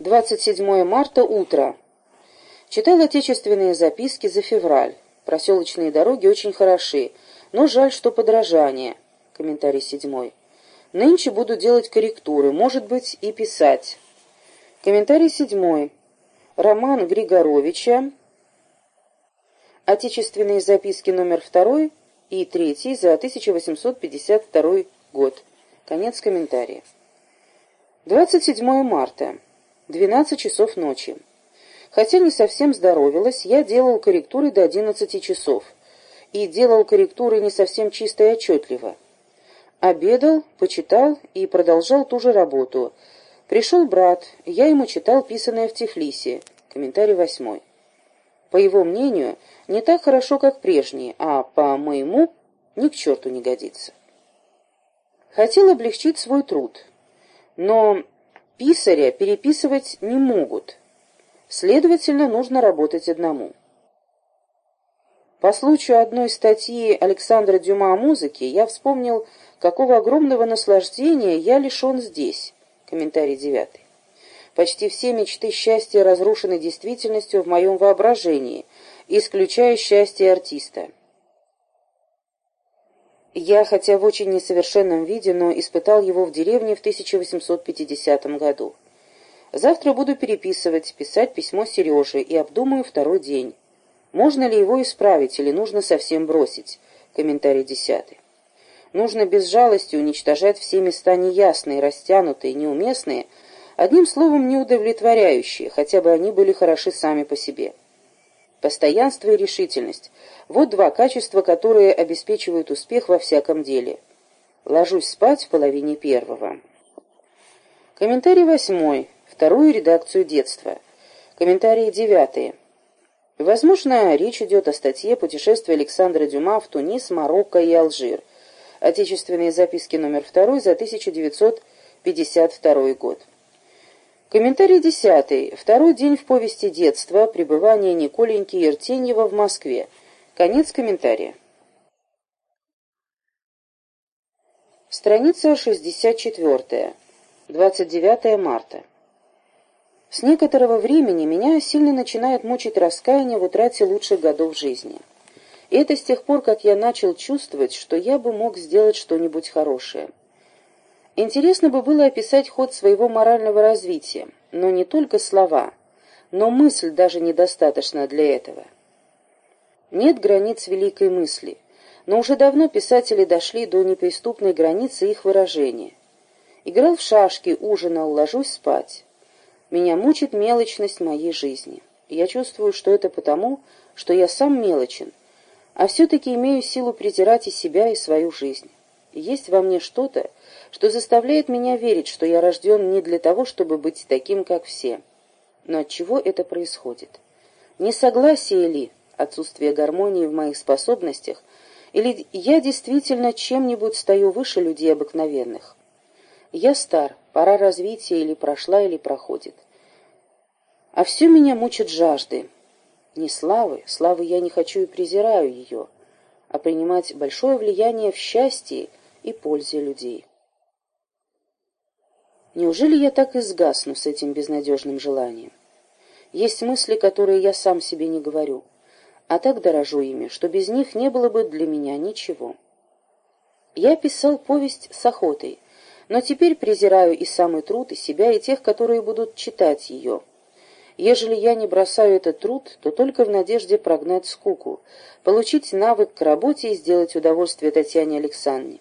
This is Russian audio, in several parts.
27 марта, утро. Читал отечественные записки за февраль. Проселочные дороги очень хороши, но жаль, что подражание. Комментарий седьмой. Нынче буду делать корректуры, может быть, и писать. Комментарий седьмой. Роман Григоровича. Отечественные записки номер второй и третий за 1852 год. Конец комментария. 27 марта. 12 часов ночи. Хотя не совсем здоровилась, я делал корректуры до 11 часов. И делал корректуры не совсем чисто и отчетливо. Обедал, почитал и продолжал ту же работу. Пришел брат, я ему читал писанное в Тифлисе. Комментарий восьмой. По его мнению, не так хорошо, как прежние, а по моему ни к черту не годится. Хотел облегчить свой труд, но писаря переписывать не могут. Следовательно, нужно работать одному. По случаю одной статьи Александра Дюма о музыке я вспомнил, какого огромного наслаждения я лишен здесь. Комментарий девятый. Почти все мечты счастья разрушены действительностью в моем воображении, исключая счастье артиста. Я, хотя в очень несовершенном виде, но испытал его в деревне в 1850 году. Завтра буду переписывать, писать письмо Сереже и обдумаю второй день. Можно ли его исправить или нужно совсем бросить? Комментарий десятый. Нужно без жалости уничтожать все места неясные, растянутые, неуместные, одним словом, неудовлетворяющие, хотя бы они были хороши сами по себе. Постоянство и решительность – вот два качества, которые обеспечивают успех во всяком деле. Ложусь спать в половине первого. Комментарий восьмой. Вторую редакцию детства. Комментарии девятые. Возможно, речь идет о статье «Путешествие Александра Дюма в Тунис, Марокко и Алжир». Отечественные записки номер второй за 1952 год. Комментарий десятый. Второй день в повести детства. Пребывание Николеньки Ертеньева в Москве. Конец комментария. Страница 64. 29 марта. С некоторого времени меня сильно начинает мучить раскаяние в утрате лучших годов жизни. И это с тех пор, как я начал чувствовать, что я бы мог сделать что-нибудь хорошее. Интересно бы было описать ход своего морального развития, но не только слова, но мысль даже недостаточно для этого. Нет границ великой мысли, но уже давно писатели дошли до неприступной границы их выражения. Играл в шашки, ужинал, ложусь спать. Меня мучит мелочность моей жизни. Я чувствую, что это потому, что я сам мелочен, а все-таки имею силу презирать и себя, и свою жизнь. Есть во мне что-то, что заставляет меня верить, что я рожден не для того, чтобы быть таким, как все. Но от чего это происходит? Несогласие ли, отсутствие гармонии в моих способностях, или я действительно чем-нибудь стою выше людей обыкновенных? Я стар, пора развития или прошла, или проходит. А все меня мучат жажды. Не славы, славы я не хочу и презираю ее, а принимать большое влияние в счастье и пользе людей. Неужели я так и сгасну с этим безнадежным желанием? Есть мысли, которые я сам себе не говорю, а так дорожу ими, что без них не было бы для меня ничего. Я писал повесть с охотой, но теперь презираю и самый труд, и себя, и тех, которые будут читать ее. Ежели я не бросаю этот труд, то только в надежде прогнать скуку, получить навык к работе и сделать удовольствие Татьяне Александровне.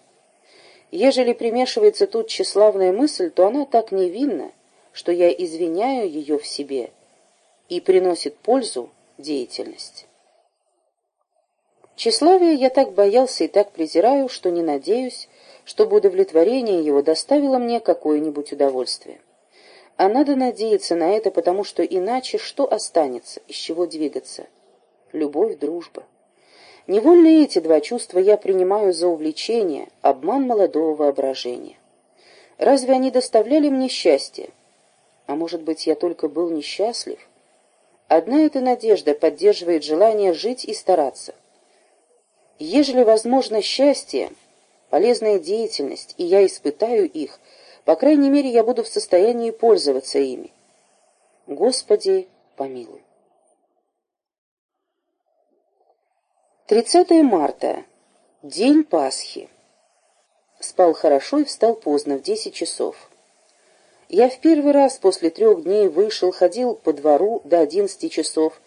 Ежели примешивается тут тщеславная мысль, то она так невинна, что я извиняю ее в себе и приносит пользу деятельность. Тщеславие я так боялся и так презираю, что не надеюсь, чтобы удовлетворение его доставило мне какое-нибудь удовольствие. А надо надеяться на это, потому что иначе что останется, из чего двигаться? Любовь, дружба. Невольно эти два чувства я принимаю за увлечение, обман молодого воображения. Разве они доставляли мне счастье? А может быть, я только был несчастлив? Одна эта надежда поддерживает желание жить и стараться. Ежели возможно счастье, полезная деятельность, и я испытаю их, по крайней мере, я буду в состоянии пользоваться ими. Господи, помилуй. 30 марта. День Пасхи. Спал хорошо и встал поздно, в десять часов. Я в первый раз после трех дней вышел, ходил по двору до одиннадцати часов.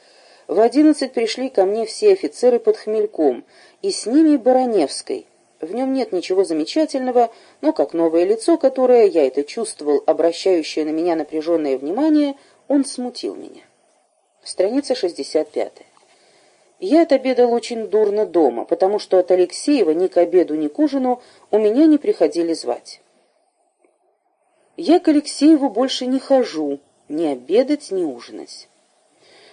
В одиннадцать пришли ко мне все офицеры под хмельком, и с ними Бароневской. В нем нет ничего замечательного, но как новое лицо, которое, я это чувствовал, обращающее на меня напряженное внимание, он смутил меня. Страница 65. Я отобедал очень дурно дома, потому что от Алексеева ни к обеду, ни к ужину у меня не приходили звать. Я к Алексееву больше не хожу, ни обедать, ни ужинать.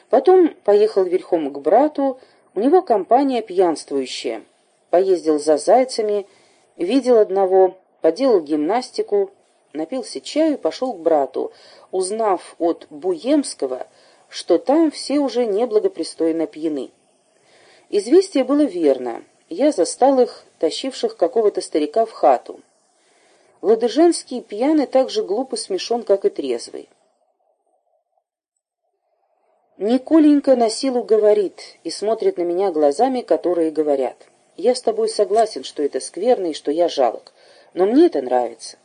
Потом поехал верхом к брату, у него компания пьянствующая. Поездил за зайцами, видел одного, поделал гимнастику, напился чаю и пошел к брату, узнав от Буемского, что там все уже неблагопристойно пьяны. Известие было верно. Я застал их, тащивших какого-то старика в хату. Ладыженский пьяный так же глупо смешон, как и трезвый. Николенька на силу говорит и смотрит на меня глазами, которые говорят. Я с тобой согласен, что это скверно и что я жалок, но мне это нравится.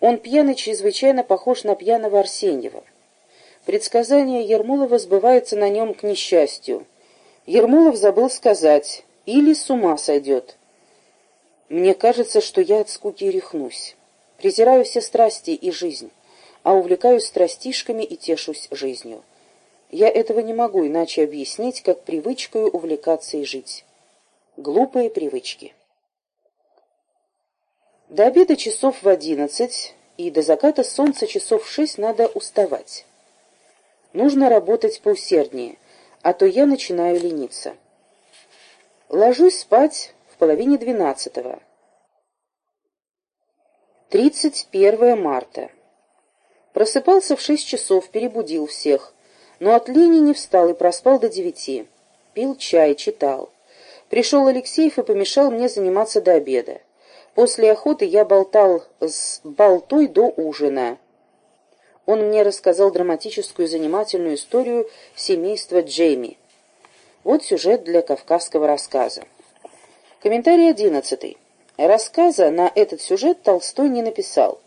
Он пьяный чрезвычайно похож на пьяного Арсеньева. Предсказание Ермолова сбывается на нем к несчастью — Ермолов забыл сказать, или с ума сойдет. Мне кажется, что я от скуки рехнусь. Презираю все страсти и жизнь, а увлекаюсь страстишками и тешусь жизнью. Я этого не могу иначе объяснить, как привычкою увлекаться и жить. Глупые привычки. До обеда часов в одиннадцать и до заката солнца часов в шесть надо уставать. Нужно работать поусерднее — а то я начинаю лениться. Ложусь спать в половине двенадцатого. 31 марта. Просыпался в шесть часов, перебудил всех, но от лени не встал и проспал до девяти. Пил чай, читал. Пришел Алексеев и помешал мне заниматься до обеда. После охоты я болтал с болтой до ужина. Он мне рассказал драматическую занимательную историю семейства Джейми. Вот сюжет для кавказского рассказа. Комментарий одиннадцатый. Рассказа на этот сюжет Толстой не написал.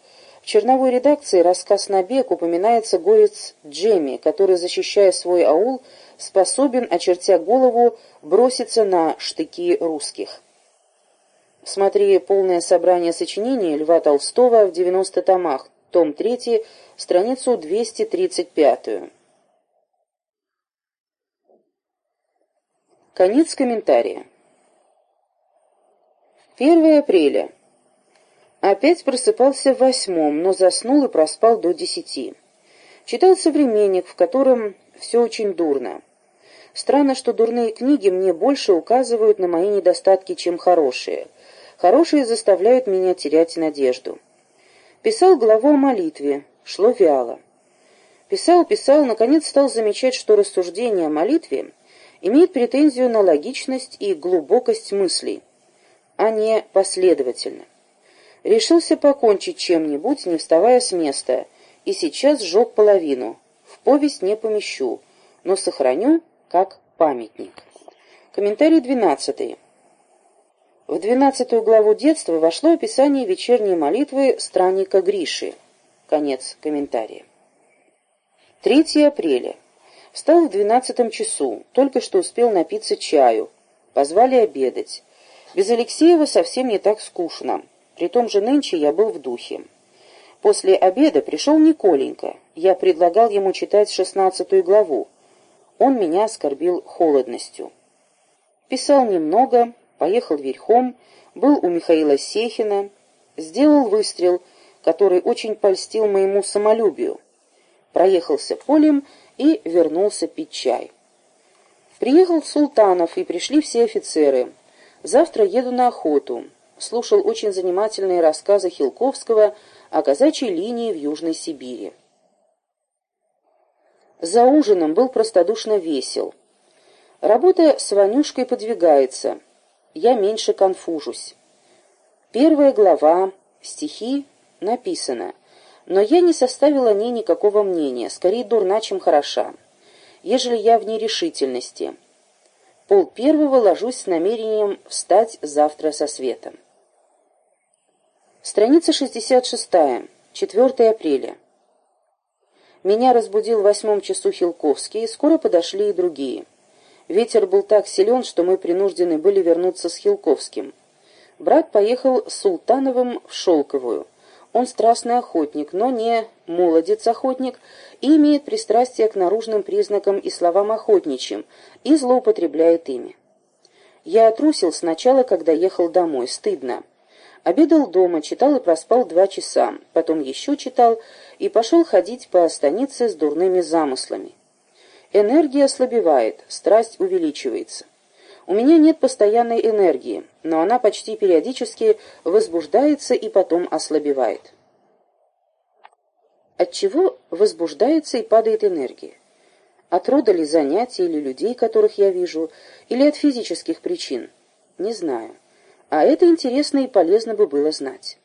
В черновой редакции рассказ «Набег» упоминается горец Джейми, который, защищая свой аул, способен, очертя голову, броситься на штыки русских. Смотри полное собрание сочинений Льва Толстого в 90 томах, том 3, страницу 235. Конец комментария. 1 апреля. Опять просыпался в восьмом, но заснул и проспал до десяти. Читал «Современник», в котором все очень дурно. Странно, что дурные книги мне больше указывают на мои недостатки, чем хорошие. Хорошие заставляют меня терять надежду. Писал главу о молитве, шло вяло. Писал, писал, наконец стал замечать, что рассуждение о молитве имеет претензию на логичность и глубокость мыслей, а не последовательно. Решился покончить чем-нибудь, не вставая с места, и сейчас сжег половину. В повесть не помещу, но сохраню как памятник. Комментарий двенадцатый. В двенадцатую главу детства вошло описание вечерней молитвы странника Гриши. Конец комментария. 3 апреля. Встал в двенадцатом часу, только что успел напиться чаю. Позвали обедать. Без Алексеева совсем не так скучно. При том же нынче я был в духе. После обеда пришел Николенька. Я предлагал ему читать шестнадцатую главу. Он меня оскорбил холодностью. Писал немного, поехал верхом, был у Михаила Сехина, сделал выстрел, который очень польстил моему самолюбию. Проехался полем и вернулся пить чай. Приехал Султанов, и пришли все офицеры. Завтра еду на охоту. Слушал очень занимательные рассказы Хилковского о казачьей линии в Южной Сибири. За ужином был простодушно весел. Работа с Ванюшкой подвигается — я меньше конфужусь. Первая глава, стихи, написано. Но я не составила о ней никакого мнения, скорее дурна, чем хороша. Ежели я в нерешительности. Пол первого ложусь с намерением встать завтра со светом. Страница 66. 4 апреля. Меня разбудил в восьмом часу Хилковский, и скоро подошли и другие. Ветер был так силен, что мы принуждены были вернуться с Хилковским. Брат поехал с Султановым в Шелковую. Он страстный охотник, но не молодец-охотник, и имеет пристрастие к наружным признакам и словам охотничьим, и злоупотребляет ими. Я отрусил сначала, когда ехал домой, стыдно. Обедал дома, читал и проспал два часа, потом еще читал и пошел ходить по станице с дурными замыслами. Энергия ослабевает, страсть увеличивается. У меня нет постоянной энергии, но она почти периодически возбуждается и потом ослабевает. От чего возбуждается и падает энергия? От рода ли занятий или людей, которых я вижу, или от физических причин? Не знаю. А это интересно и полезно бы было знать.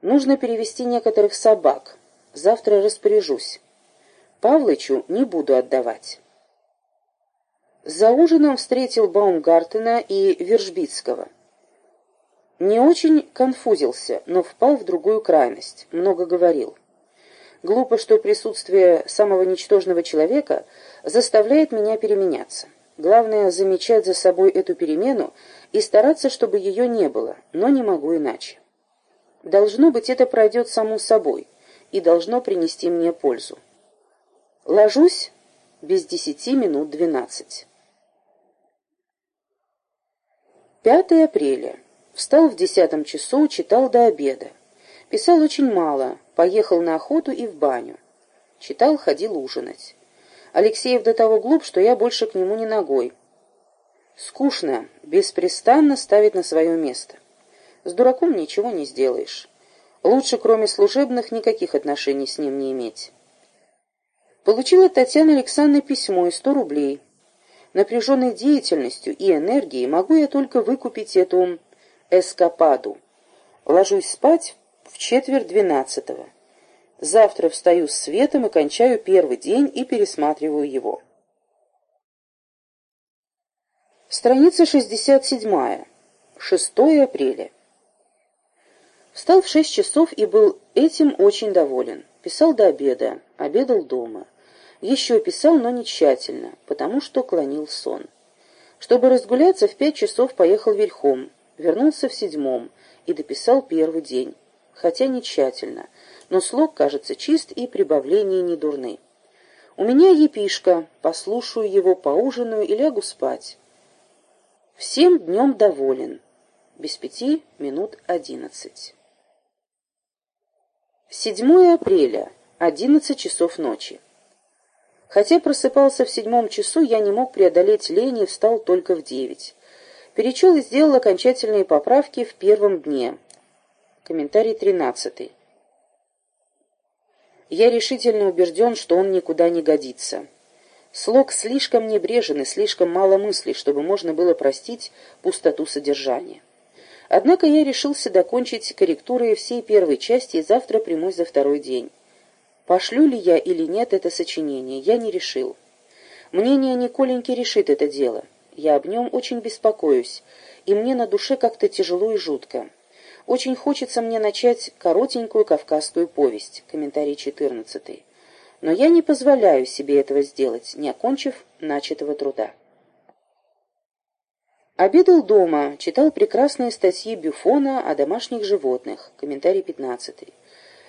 Нужно перевести некоторых собак. Завтра распоряжусь. Павлычу не буду отдавать. За ужином встретил Баумгартена и Вержбицкого. Не очень конфузился, но впал в другую крайность, много говорил. Глупо, что присутствие самого ничтожного человека заставляет меня переменяться. Главное — замечать за собой эту перемену и стараться, чтобы ее не было, но не могу иначе. Должно быть, это пройдет само собой и должно принести мне пользу. Ложусь без десяти минут двенадцать. 5 апреля. Встал в десятом часу, читал до обеда. Писал очень мало, поехал на охоту и в баню. Читал, ходил ужинать. Алексеев до того глуп, что я больше к нему не ногой. Скучно, беспрестанно ставить на свое место. С дураком ничего не сделаешь. Лучше, кроме служебных, никаких отношений с ним не иметь. Получила Татьяна Александровна письмо и сто рублей напряженной деятельностью и энергией могу я только выкупить эту эскападу. Ложусь спать в четверть двенадцатого. Завтра встаю с светом и кончаю первый день и пересматриваю его. Страница 67. 6 апреля. Встал в шесть часов и был этим очень доволен. Писал до обеда, обедал дома. Еще писал, но не тщательно, потому что клонил сон. Чтобы разгуляться, в пять часов поехал верхом, вернулся в седьмом и дописал первый день, хотя не тщательно, но слог кажется чист и прибавления не дурны. У меня епишка, послушаю его, поужинаю и лягу спать. Всем днем доволен. Без пяти минут одиннадцать. 7 апреля, одиннадцать часов ночи. Хотя просыпался в седьмом часу, я не мог преодолеть лень и встал только в девять. Перечел и сделал окончательные поправки в первом дне. Комментарий тринадцатый. Я решительно убежден, что он никуда не годится. Слог слишком небрежен и слишком мало мыслей, чтобы можно было простить пустоту содержания. Однако я решился докончить корректуры всей первой части и завтра примусь за второй день. Пошлю ли я или нет это сочинение, я не решил. Мнение Николеньки решит это дело. Я об нем очень беспокоюсь, и мне на душе как-то тяжело и жутко. Очень хочется мне начать коротенькую кавказскую повесть, комментарий 14. Но я не позволяю себе этого сделать, не окончив начатого труда. Обедал дома, читал прекрасные статьи Бюфона о домашних животных, комментарий 15.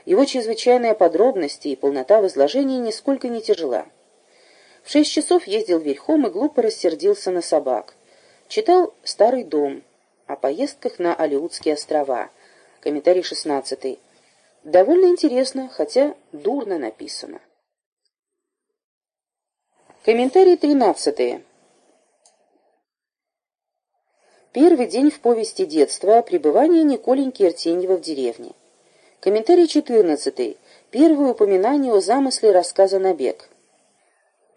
Его чрезвычайная подробность и полнота в изложении нисколько не тяжела. В шесть часов ездил верхом и глупо рассердился на собак. Читал «Старый дом» о поездках на Алиутские острова. Комментарий шестнадцатый. Довольно интересно, хотя дурно написано. Комментарий тринадцатый. Первый день в повести детства пребывания Николеньки Артеньева в деревне. Комментарий 14. Первое упоминание о замысле рассказа «Набег».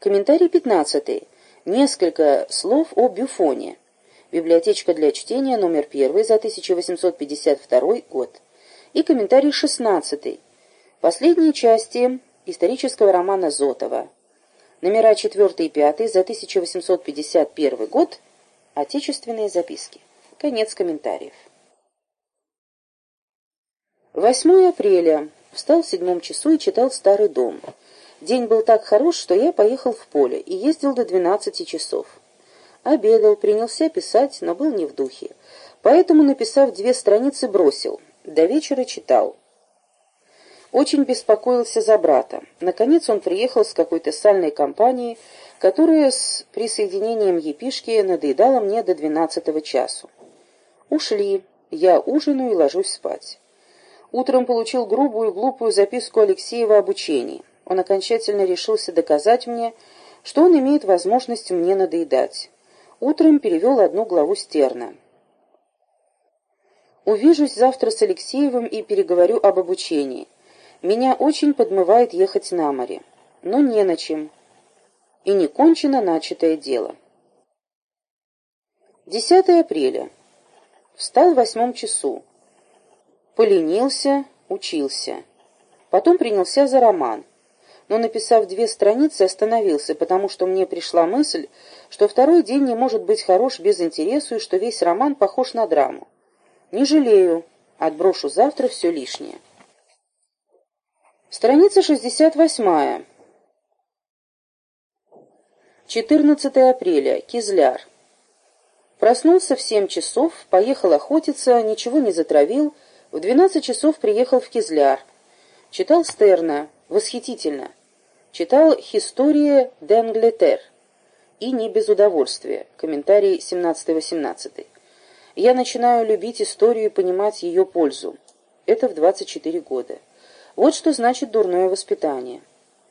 Комментарий 15. Несколько слов о Бюфоне. Библиотечка для чтения, номер 1 за 1852 год. И комментарий 16. Последние части исторического романа Зотова. Номера 4 и 5 за 1851 год. Отечественные записки. Конец комментариев. 8 апреля. Встал в седьмом часу и читал «Старый дом». День был так хорош, что я поехал в поле и ездил до 12 часов. Обедал, принялся писать, но был не в духе. Поэтому, написав две страницы, бросил. До вечера читал. Очень беспокоился за брата. Наконец он приехал с какой-то сальной компанией, которая с присоединением епишки надоедала мне до двенадцатого часу. Ушли. Я ужинаю и ложусь спать. Утром получил грубую и глупую записку Алексеева об учении. Он окончательно решился доказать мне, что он имеет возможность мне надоедать. Утром перевел одну главу Стерна. Увижусь завтра с Алексеевым и переговорю об обучении. Меня очень подмывает ехать на море, но не на чем. И не кончено начатое дело. 10 апреля. Встал в восьмом часу. Поленился, учился. Потом принялся за роман. Но, написав две страницы, остановился, потому что мне пришла мысль, что второй день не может быть хорош без интересу и что весь роман похож на драму. Не жалею, отброшу завтра все лишнее. Страница 68. 14 апреля. Кизляр. Проснулся в семь часов, поехал охотиться, ничего не затравил, в двенадцать часов приехал в Кизляр. Читал Стерна. Восхитительно. Читал «Хистория d'Angleterre» и не без удовольствия. Комментарий 17-18. Я начинаю любить историю и понимать ее пользу. Это в 24 года. Вот что значит дурное воспитание.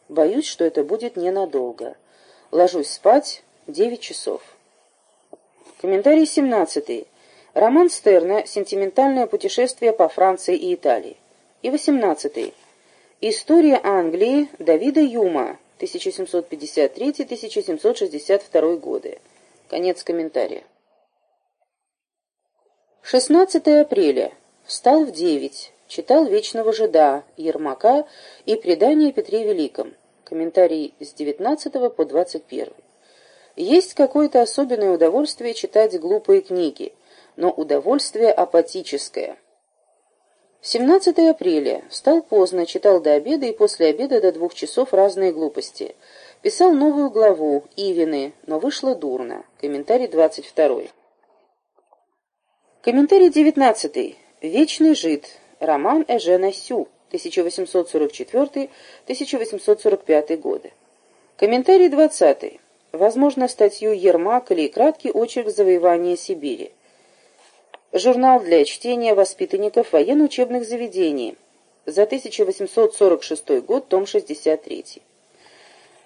Боюсь, что это будет ненадолго. Ложусь спать 9 часов. Комментарий 17. Роман Стерна «Сентиментальное путешествие по Франции и Италии». И 18. История Англии Давида Юма 1753-1762 годы. Конец комментария. 16 апреля. Встал в 9. Читал «Вечного жида» Ермака и «Предание Петре Великом». Комментарий с 19 по 21. Есть какое-то особенное удовольствие читать глупые книги – но удовольствие апатическое. 17 апреля. Встал поздно, читал до обеда и после обеда до двух часов разные глупости. Писал новую главу «Ивины», но вышло дурно. Комментарий 22. Комментарий 19. «Вечный жид». Роман Эжена Сю, 1844-1845 годы. Комментарий 20. Возможно, статью Ермак или краткий очерк завоевания Сибири. Журнал для чтения воспитанников военно-учебных заведений. За 1846 год, том 63.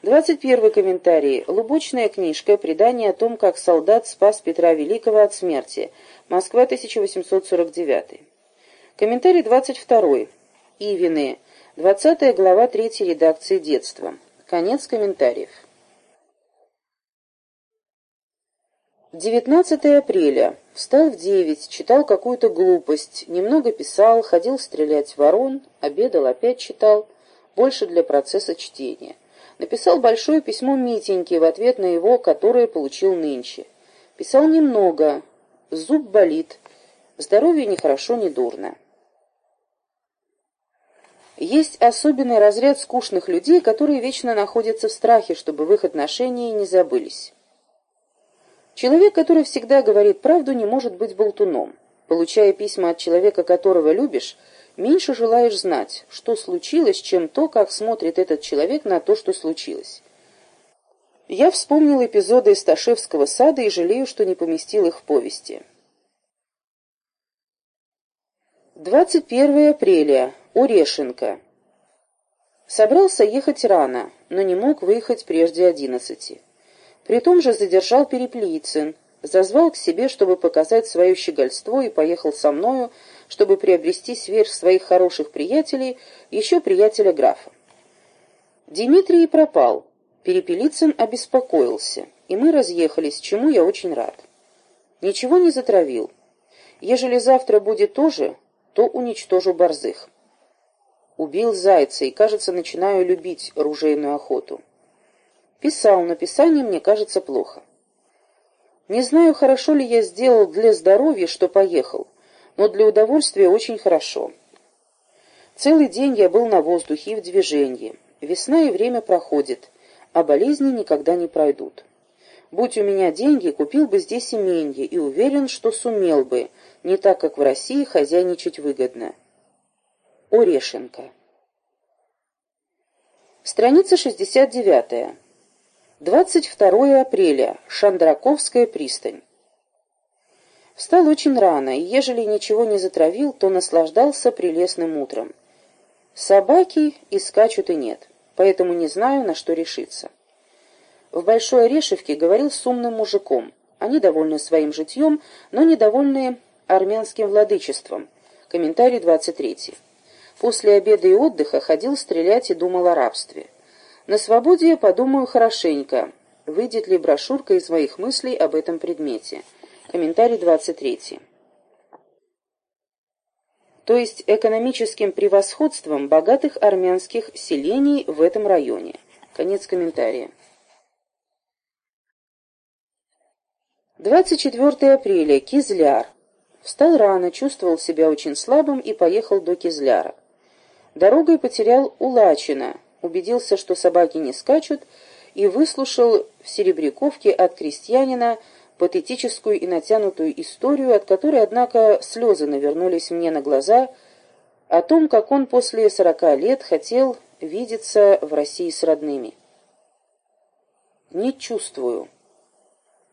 21 комментарий. Лубочная книжка. Предание о том, как солдат спас Петра Великого от смерти. Москва, 1849. Комментарий 22. Ивины. 20 глава 3 редакции детства. Конец комментариев. 19 апреля. Встал в девять, читал какую-то глупость, немного писал, ходил стрелять ворон, обедал, опять читал, больше для процесса чтения. Написал большое письмо Митеньке в ответ на его, которое получил нынче. Писал немного, зуб болит, здоровье ни хорошо, ни дурно. Есть особенный разряд скучных людей, которые вечно находятся в страхе, чтобы в их отношении не забылись. Человек, который всегда говорит правду, не может быть болтуном. Получая письма от человека, которого любишь, меньше желаешь знать, что случилось, чем то, как смотрит этот человек на то, что случилось. Я вспомнил эпизоды из Ташевского сада и жалею, что не поместил их в повести. 21 апреля. Урешенко. Собрался ехать рано, но не мог выехать прежде одиннадцати. При том же задержал Переплицын, зазвал к себе, чтобы показать свое щегольство, и поехал со мною, чтобы приобрести сверх своих хороших приятелей еще приятеля графа. Дмитрий пропал. Перепелицын обеспокоился, и мы разъехались, чему я очень рад. Ничего не затравил. Ежели завтра будет то же, то уничтожу борзых. Убил зайца и, кажется, начинаю любить ружейную охоту. Писал, но писание мне кажется плохо. Не знаю, хорошо ли я сделал для здоровья, что поехал, но для удовольствия очень хорошо. Целый день я был на воздухе и в движении. Весна и время проходит, а болезни никогда не пройдут. Будь у меня деньги, купил бы здесь именье и уверен, что сумел бы, не так, как в России, хозяйничать выгодно. Орешенко. Страница 69. 22 апреля. Шандраковская пристань. Встал очень рано, и ежели ничего не затравил, то наслаждался прелестным утром. Собаки и скачут и нет, поэтому не знаю, на что решиться. В Большой Орешевке говорил с умным мужиком. Они довольны своим житьем, но недовольны армянским владычеством. Комментарий 23. После обеда и отдыха ходил стрелять и думал о рабстве. На свободе я подумаю хорошенько, выйдет ли брошюрка из моих мыслей об этом предмете. Комментарий 23. То есть экономическим превосходством богатых армянских селений в этом районе. Конец комментария. 24 апреля. Кизляр. Встал рано, чувствовал себя очень слабым и поехал до Кизляра. Дорогой потерял Улачина, убедился, что собаки не скачут, и выслушал в Серебряковке от крестьянина патетическую и натянутую историю, от которой, однако, слезы навернулись мне на глаза, о том, как он после сорока лет хотел видеться в России с родными. Не чувствую.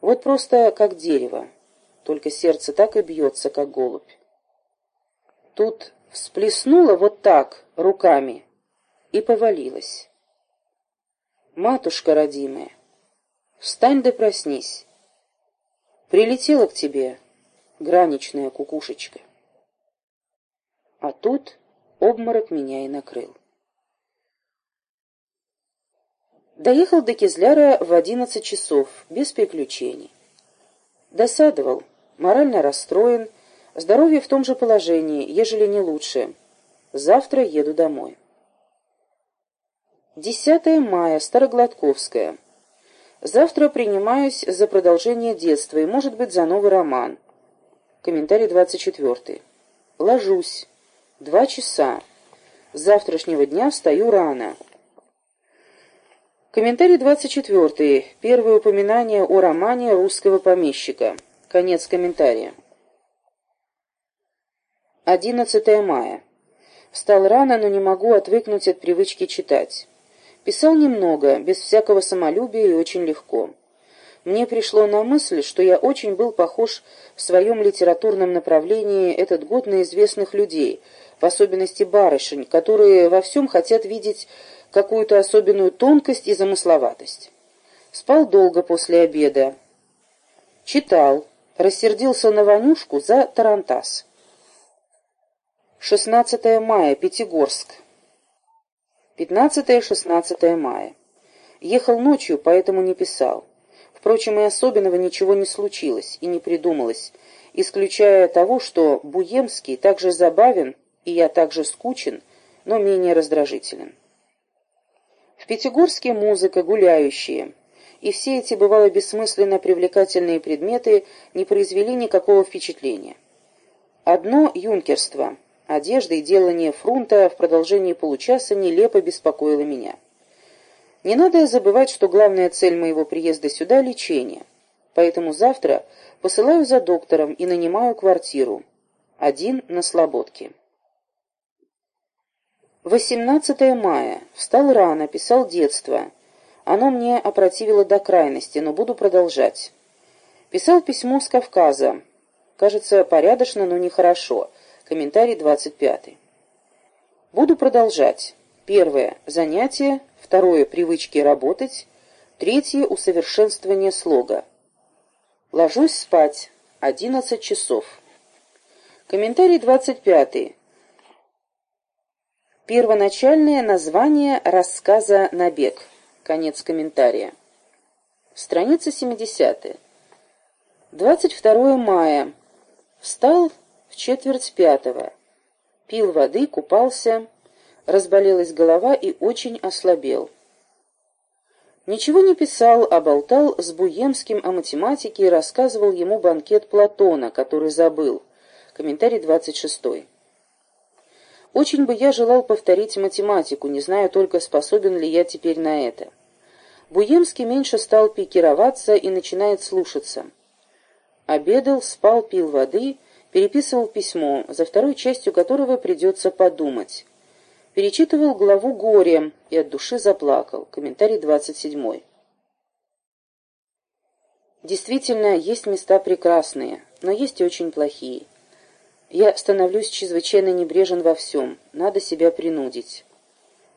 Вот просто как дерево, только сердце так и бьется, как голубь. Тут всплеснула вот так руками и повалилась. Матушка родимая, встань да проснись. Прилетела к тебе граничная кукушечка. А тут обморок меня и накрыл. Доехал до Кизляра в одиннадцать часов, без приключений. Досадовал, морально расстроен, здоровье в том же положении, ежели не лучше. Завтра еду домой. 10 мая, Старогладковская. Завтра принимаюсь за продолжение детства и, может быть, за новый роман. Комментарий 24. Ложусь. Два часа. С завтрашнего дня встаю рано. Комментарий 24. Первое упоминание о романе русского помещика. Конец комментария. 11 мая. Встал рано, но не могу отвыкнуть от привычки читать. Писал немного, без всякого самолюбия и очень легко. Мне пришло на мысль, что я очень был похож в своем литературном направлении этот год на известных людей, в особенности барышень, которые во всем хотят видеть какую-то особенную тонкость и замысловатость. Спал долго после обеда. Читал. Рассердился на Ванюшку за Тарантас. 16 мая. Пятигорск. 15-16 мая. Ехал ночью, поэтому не писал. Впрочем, и особенного ничего не случилось и не придумалось, исключая того, что Буемский также забавен, и я также скучен, но менее раздражителен. В Пятигорске музыка, гуляющие, и все эти бывало бессмысленно привлекательные предметы не произвели никакого впечатления. Одно юнкерство — Одежда и делание фрунта в продолжении получаса нелепо беспокоило меня. Не надо забывать, что главная цель моего приезда сюда — лечение. Поэтому завтра посылаю за доктором и нанимаю квартиру. Один на Слободке. 18 мая. Встал рано, писал детство. Оно мне опротивило до крайности, но буду продолжать. Писал письмо с Кавказа. Кажется, порядочно, но нехорошо. Комментарий 25. Буду продолжать. Первое – занятие. Второе – привычки работать. Третье – усовершенствование слога. Ложусь спать. 11 часов. Комментарий 25. Первоначальное название рассказа «Набег». Конец комментария. Страница 70. 22 мая. Встал четверть пятого. Пил воды, купался. разболелась голова и очень ослабел. Ничего не писал, а болтал с Буемским о математике и рассказывал ему банкет Платона, который забыл. Комментарий 26. Очень бы я желал повторить математику, не знаю только, способен ли я теперь на это. Буемский меньше стал пикироваться и начинает слушаться. Обедал, спал, пил воды, переписывал письмо, за второй частью которого придется подумать. Перечитывал главу «Горе» и от души заплакал. Комментарий 27. Действительно, есть места прекрасные, но есть и очень плохие. Я становлюсь чрезвычайно небрежен во всем. Надо себя принудить.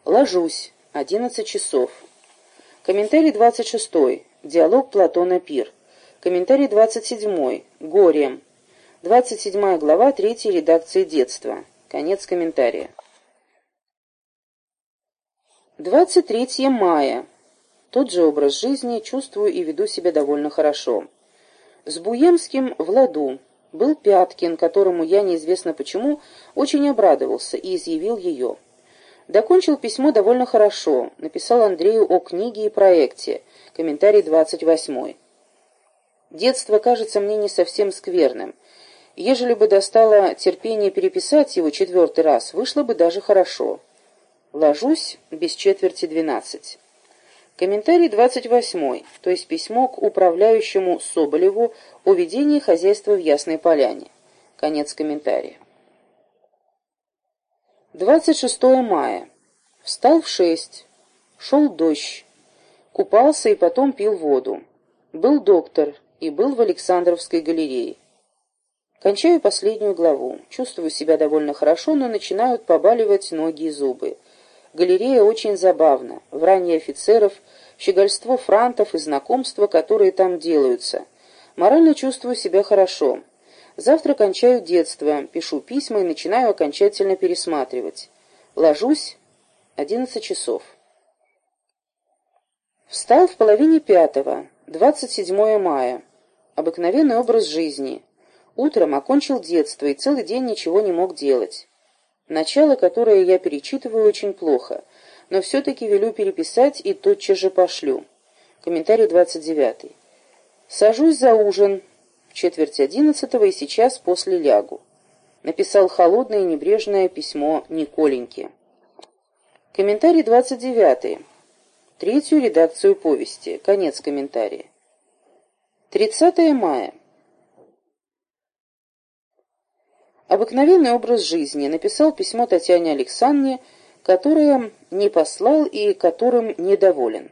Ложусь. Одиннадцать часов. Комментарий двадцать шестой. Диалог Платона Пир. Комментарий двадцать седьмой. Горе. Двадцать седьмая глава третьей редакции детства. Конец комментария. 23 мая. Тот же образ жизни, чувствую и веду себя довольно хорошо. С Буемским в ладу. Был Пяткин, которому я, неизвестно почему, очень обрадовался и изъявил ее. Докончил письмо довольно хорошо, написал Андрею о книге и проекте, комментарий 28. Детство кажется мне не совсем скверным. Ежели бы достало терпение переписать его четвертый раз, вышло бы даже хорошо. Ложусь без четверти двенадцать. Комментарий 28, то есть письмо к управляющему Соболеву о ведении хозяйства в Ясной Поляне. Конец комментария. 26 мая. Встал в шесть. Шел дождь. Купался и потом пил воду. Был доктор и был в Александровской галерее. Кончаю последнюю главу. Чувствую себя довольно хорошо, но начинают побаливать ноги и зубы. Галерея очень забавна. Вранье офицеров, щегольство франтов и знакомства, которые там делаются. Морально чувствую себя хорошо. Завтра кончаю детство, пишу письма и начинаю окончательно пересматривать. Ложусь. Одиннадцать часов. Встал в половине пятого. Двадцать седьмое мая. Обыкновенный образ жизни. Утром окончил детство и целый день ничего не мог делать. Начало, которое я перечитываю, очень плохо, но все-таки велю переписать и тотчас же пошлю. Комментарий 29. Сажусь за ужин в четверть одиннадцатого и сейчас после лягу. Написал холодное небрежное письмо Николеньке. Комментарий 29. Третью редакцию повести. Конец комментария. 30 мая. Обыкновенный образ жизни. Написал письмо Татьяне Александровне, которое не послал и которым недоволен.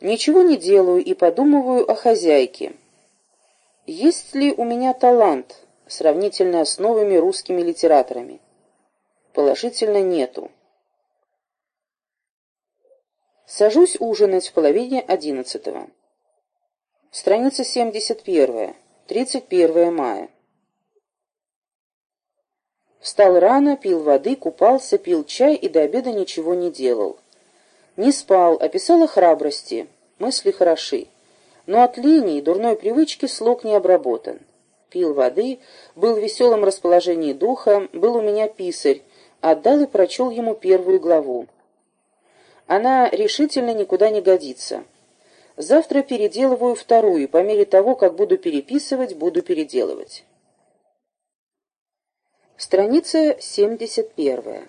Ничего не делаю и подумываю о хозяйке. Есть ли у меня талант, сравнительно с новыми русскими литераторами? Положительно нету. Сажусь ужинать в половине одиннадцатого. Страница 71. 31 мая. Встал рано, пил воды, купался, пил чай и до обеда ничего не делал. Не спал, а писал о храбрости. Мысли хороши. Но от линии и дурной привычки слог не обработан. Пил воды, был в веселом расположении духа, был у меня писарь, отдал и прочел ему первую главу. Она решительно никуда не годится. Завтра переделываю вторую, по мере того, как буду переписывать, буду переделывать. Страница 71.